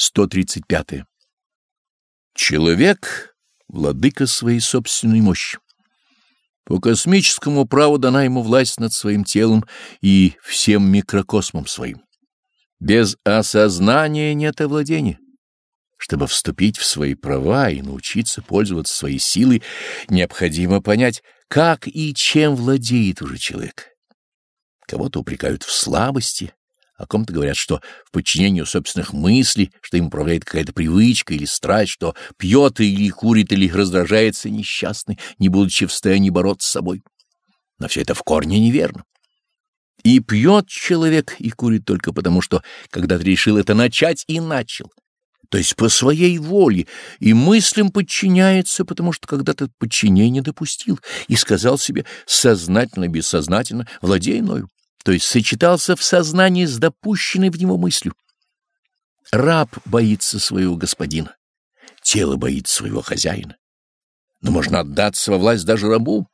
135. Человек — владыка своей собственной мощи. По космическому праву дана ему власть над своим телом и всем микрокосмом своим. Без осознания нет овладения. Чтобы вступить в свои права и научиться пользоваться своей силой, необходимо понять, как и чем владеет уже человек. Кого-то упрекают в слабости, о ком-то говорят, что в подчинении собственных мыслей, что им управляет какая-то привычка или страсть, что пьет или курит или раздражается несчастный, не будучи в состоянии бороться с собой. Но все это в корне неверно. И пьет человек и курит только потому, что когда-то решил это начать и начал. То есть по своей воле, и мыслям подчиняется, потому что когда-то подчинение допустил и сказал себе сознательно-бессознательно «владей мною» то есть сочетался в сознании с допущенной в него мыслью. Раб боится своего господина, тело боится своего хозяина. Но можно отдаться во власть даже рабу.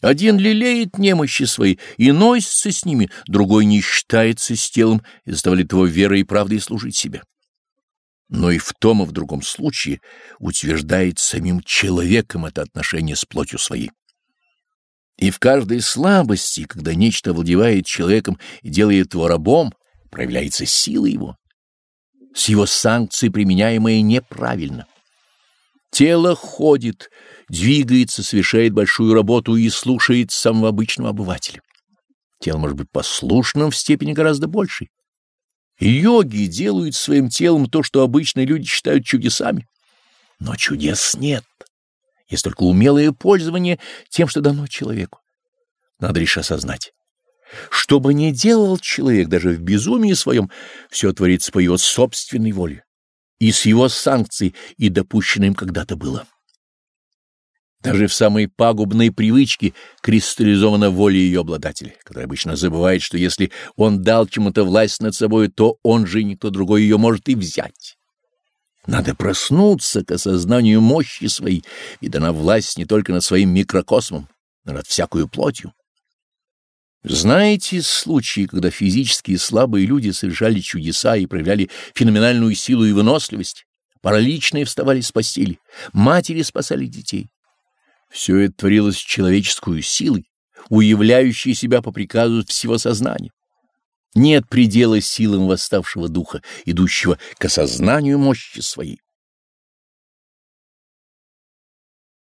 Один лелеет немощи свои и носится с ними, другой не считается с телом и заставляет его верой и правдой служить себе. Но и в том и в другом случае утверждает самим человеком это отношение с плотью своей. И в каждой слабости, когда нечто овладевает человеком и делает его рабом, проявляется сила его. С его санкцией, применяемые неправильно. Тело ходит, двигается, совершает большую работу и слушает самого обычного обывателя. Тело может быть послушным в степени гораздо большей. Йоги делают своим телом то, что обычные люди считают чудесами. Но чудес нет есть только умелое пользование тем, что дано человеку. Надо лишь осознать. Что бы ни делал человек, даже в безумии своем, все творится по его собственной воле и с его санкцией, и допущенным когда-то было. Даже в самой пагубной привычке кристаллизована воля ее обладателя, который обычно забывает, что если он дал чему-то власть над собой, то он же никто другой ее может и взять. Надо проснуться к осознанию мощи своей, и дана власть не только над своим микрокосмом, но над всякую плотью. Знаете случаи, когда физически слабые люди совершали чудеса и проявляли феноменальную силу и выносливость, параличные вставали с постели, матери спасали детей. Все это творилось человеческую силой, уявляющей себя по приказу всего сознания. Нет предела силам восставшего духа, идущего к осознанию мощи своей.